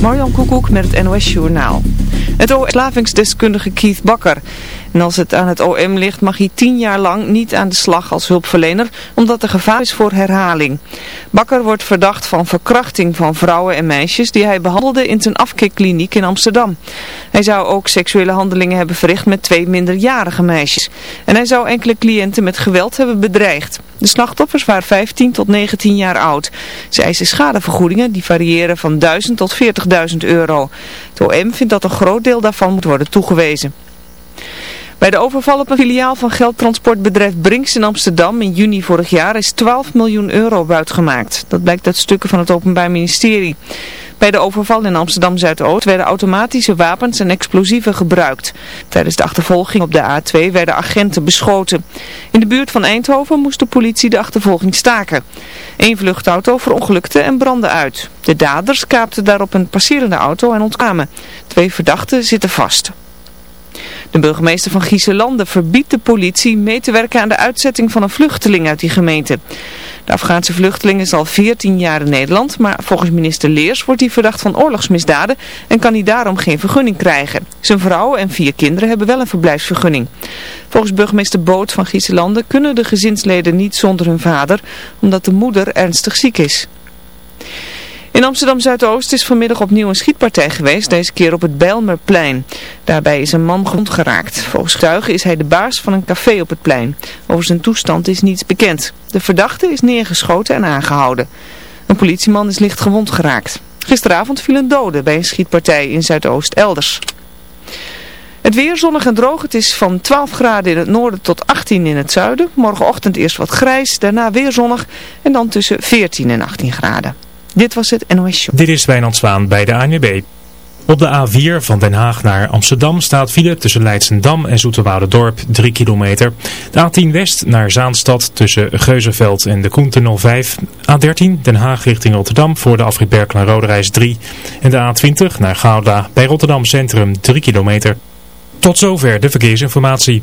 Marjan Koekoek met het NOS Journaal. Het slavingsdeskundige Keith Bakker. En als het aan het OM ligt mag hij tien jaar lang niet aan de slag als hulpverlener, omdat er gevaar is voor herhaling. Bakker wordt verdacht van verkrachting van vrouwen en meisjes die hij behandelde in zijn afkikkliniek in Amsterdam. Hij zou ook seksuele handelingen hebben verricht met twee minderjarige meisjes. En hij zou enkele cliënten met geweld hebben bedreigd. De slachtoffers waren 15 tot 19 jaar oud. Ze eisen schadevergoedingen die variëren van 1000 tot 40.000 euro. Het OM vindt dat een groot deel daarvan moet worden toegewezen. Bij de overval op een filiaal van geldtransportbedrijf Brinks in Amsterdam in juni vorig jaar is 12 miljoen euro buitgemaakt. Dat blijkt uit stukken van het Openbaar Ministerie. Bij de overval in Amsterdam-Zuidoost werden automatische wapens en explosieven gebruikt. Tijdens de achtervolging op de A2 werden agenten beschoten. In de buurt van Eindhoven moest de politie de achtervolging staken. Eén vluchtauto verongelukte en brandde uit. De daders kaapten daarop een passerende auto en ontkwamen. Twee verdachten zitten vast. De burgemeester van Gieselanden verbiedt de politie mee te werken aan de uitzetting van een vluchteling uit die gemeente. De Afghaanse vluchteling is al 14 jaar in Nederland, maar volgens minister Leers wordt hij verdacht van oorlogsmisdaden en kan hij daarom geen vergunning krijgen. Zijn vrouw en vier kinderen hebben wel een verblijfsvergunning. Volgens burgemeester Boot van Gieselanden kunnen de gezinsleden niet zonder hun vader, omdat de moeder ernstig ziek is. In Amsterdam-Zuidoost is vanmiddag opnieuw een schietpartij geweest, deze keer op het Bijlmerplein. Daarbij is een man gewond geraakt. Volgens getuigen is hij de baas van een café op het plein. Over zijn toestand is niets bekend. De verdachte is neergeschoten en aangehouden. Een politieman is licht gewond geraakt. Gisteravond viel een dode bij een schietpartij in Zuidoost elders. Het weer zonnig en droog. Het is van 12 graden in het noorden tot 18 in het zuiden. Morgenochtend eerst wat grijs, daarna weer zonnig en dan tussen 14 en 18 graden. Dit was het NOS Show. Dit is Wijnand Zwaan bij de ANWB. Op de A4 van Den Haag naar Amsterdam staat file tussen Leidsendam en Dorp 3 kilometer. De A10 West naar Zaanstad tussen Geuzenveld en de Koentunnel 5. A13 Den Haag richting Rotterdam voor de afrit Roderijs 3. En de A20 naar Gouda bij Rotterdam Centrum 3 kilometer. Tot zover de verkeersinformatie.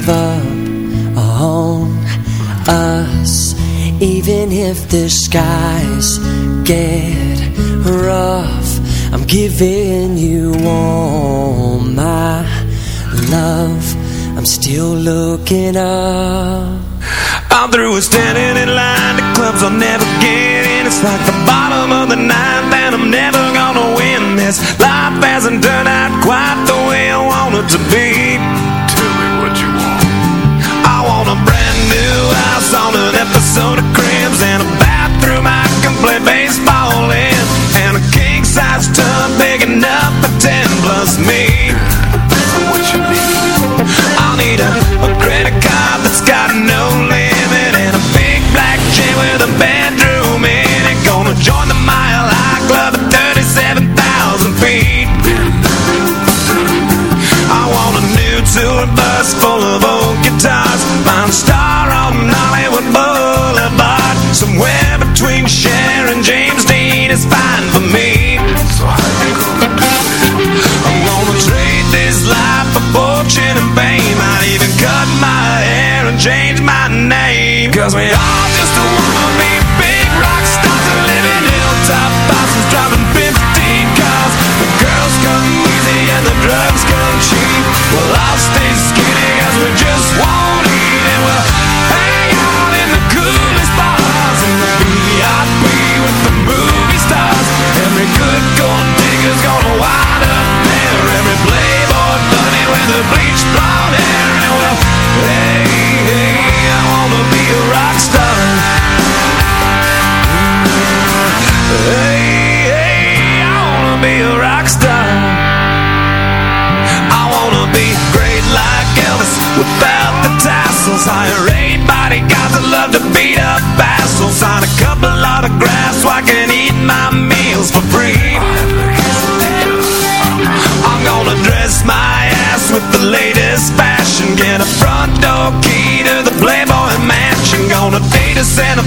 Give up on us, even if the skies get rough. I'm giving you all my love. I'm still looking up. I'm through with standing in line to clubs I'll never get in. It's like the bottom of the ninth and I'm never gonna win this. Life hasn't turned out quite the way I want it to be. House on an episode of Cribs and a bathroom I can play baseball in. And a king size tub big enough for 10 plus me. What you need? I'll need a, a credit card that's got no limit and a big black chain with a bedroom in it. Gonna join the Mile High Club at 37,000 feet. I want a new tour bus full of old is fine for me. I'm gonna trade this life for fortune and fame. I'd even cut my hair and change my name. Cause we all just wanna be without the tassels. Hire love to beat up assholes. A couple so I can eat my meals for free. I'm gonna dress my ass with the latest fashion. Get a front door key to the Playboy Mansion. Gonna date a Santa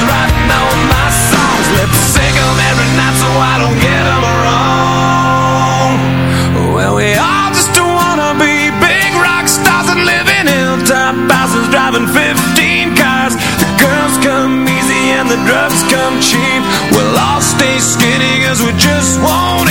drugs come cheap. We'll all stay skinny cause we just won't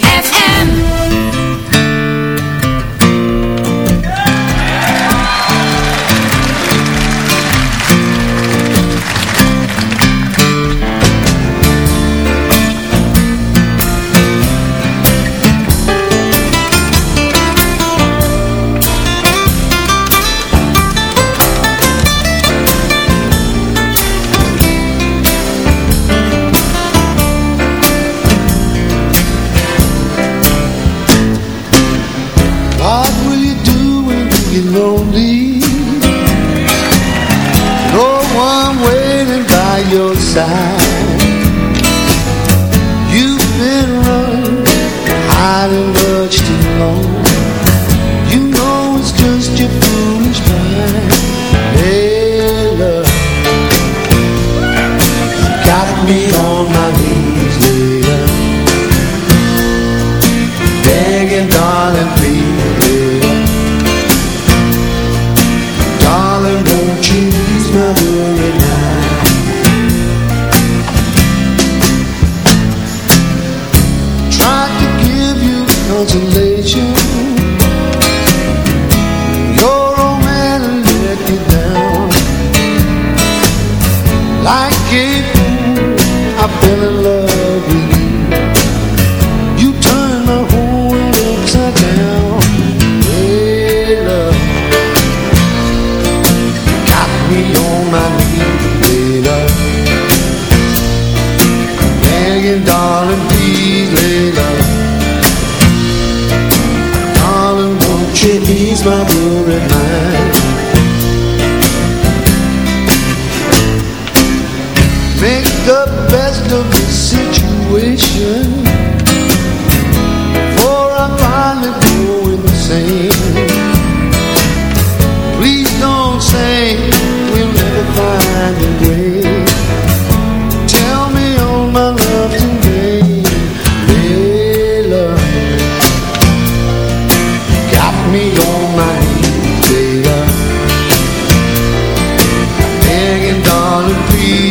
on a piece.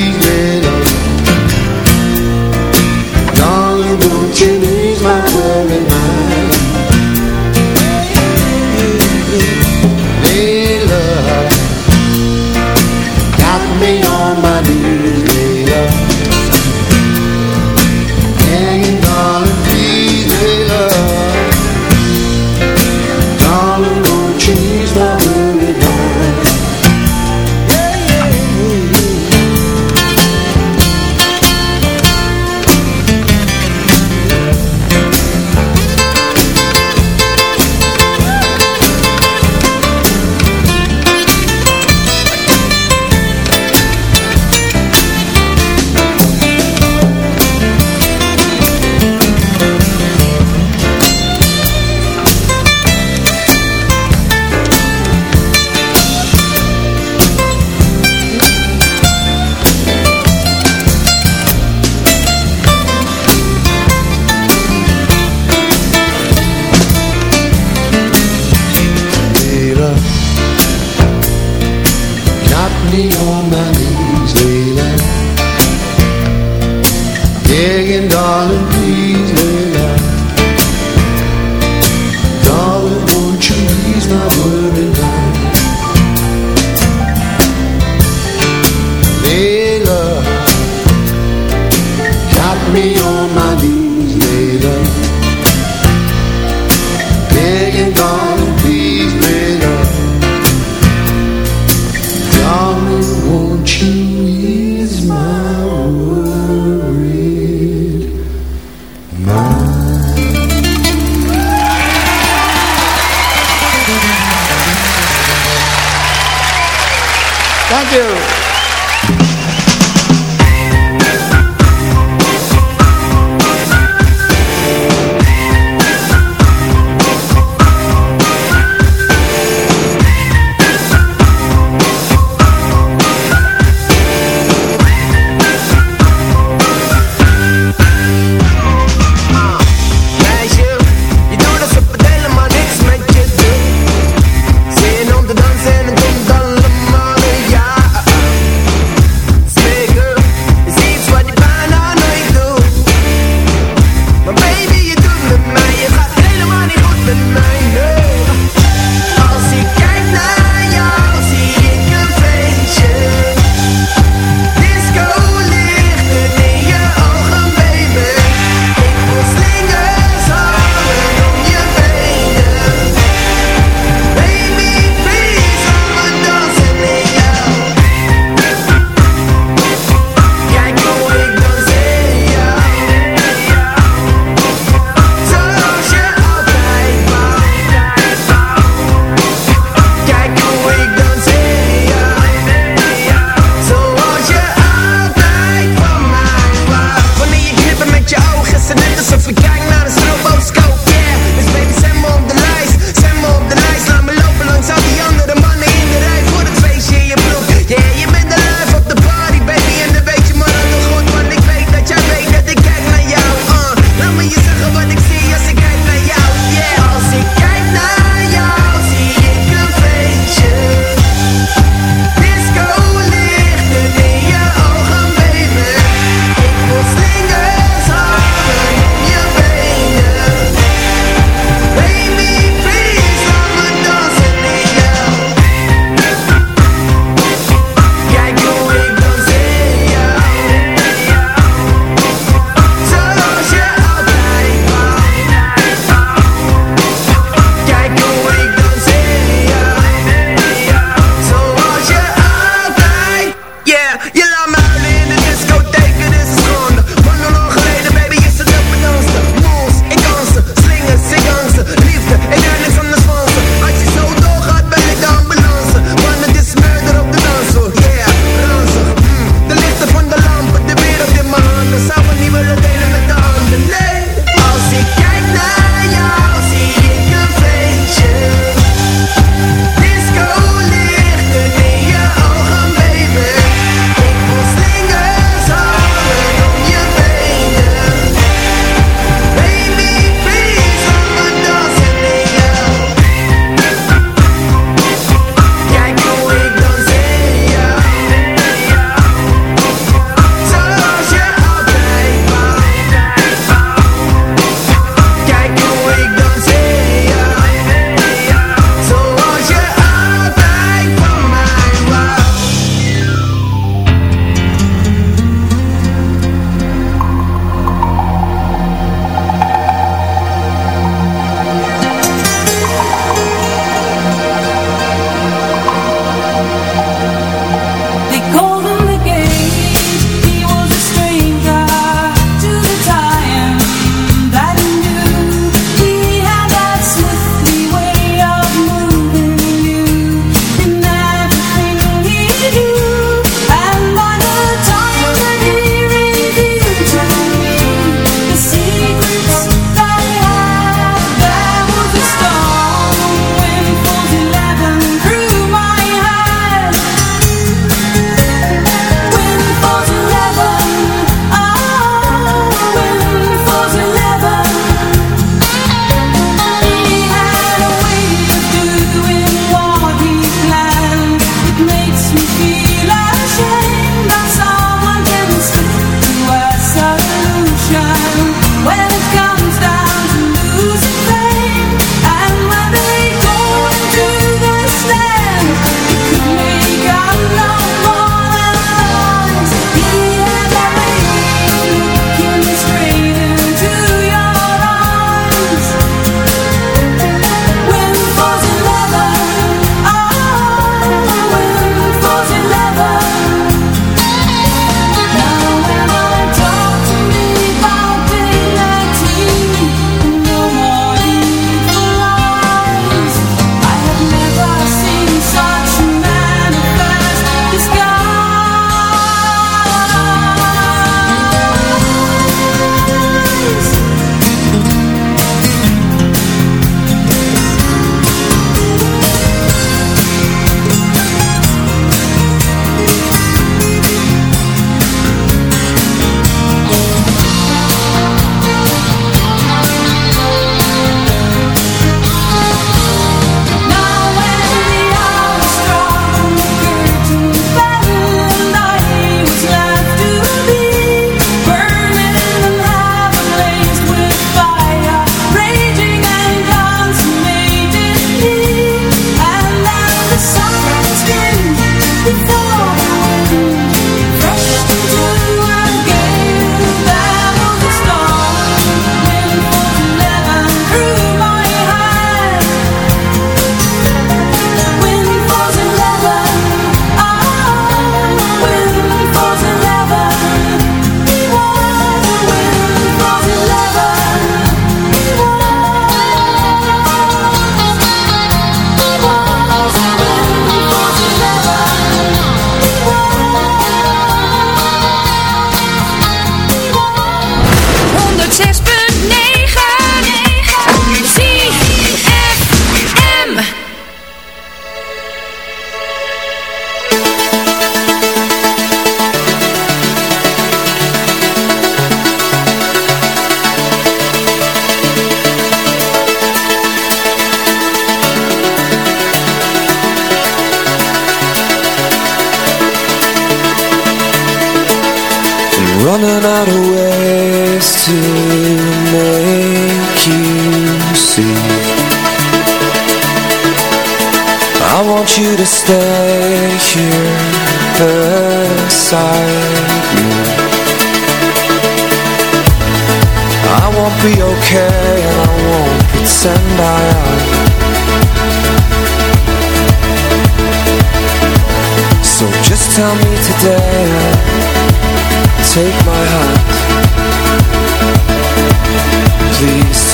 Thank you.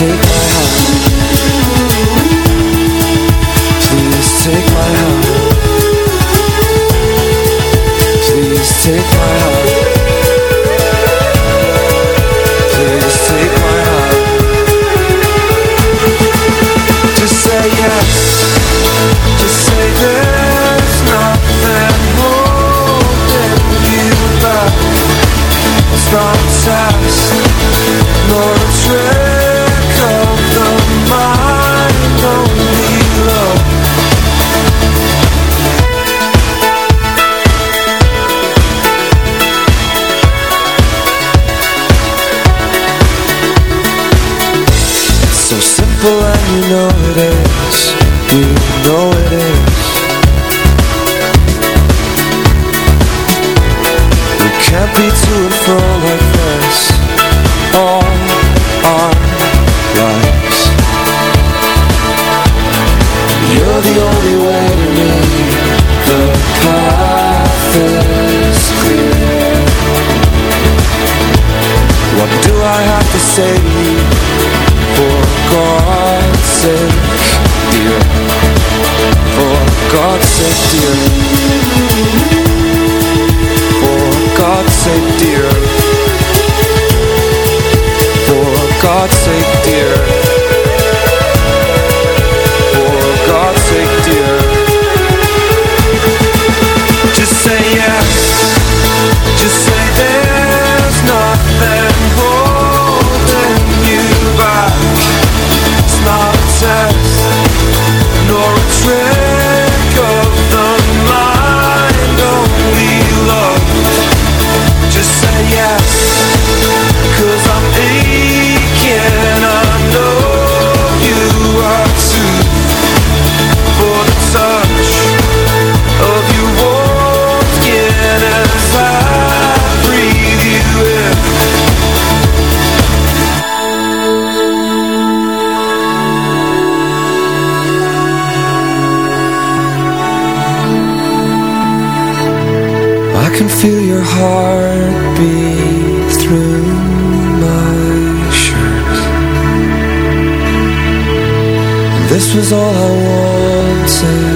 Please all I wanted,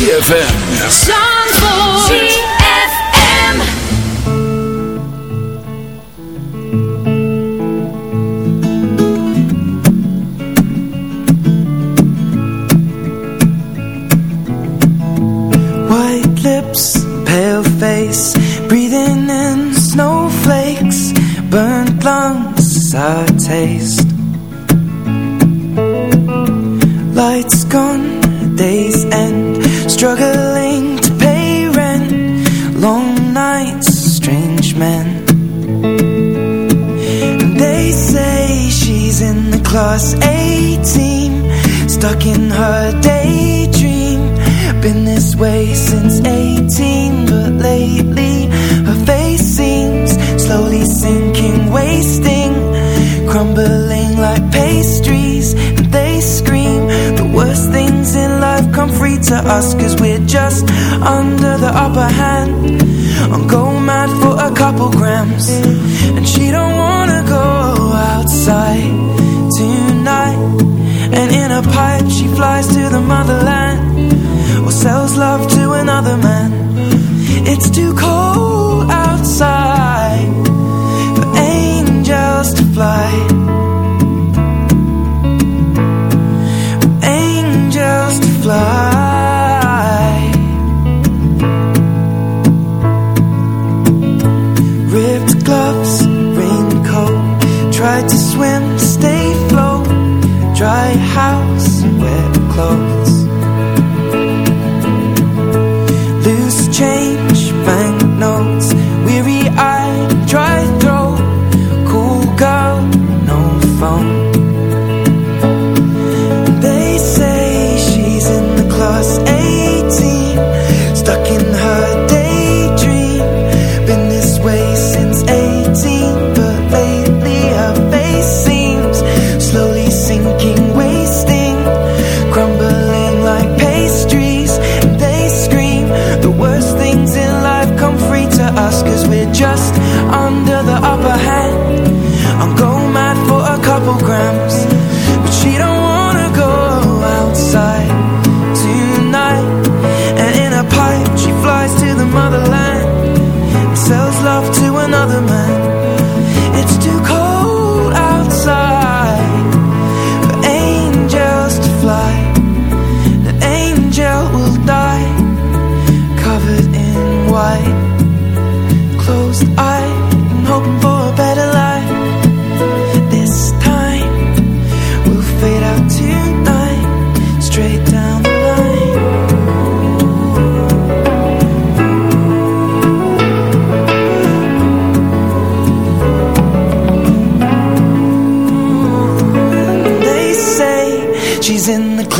ZFM. Flies to the motherland or sells love to another man.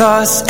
In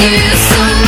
you so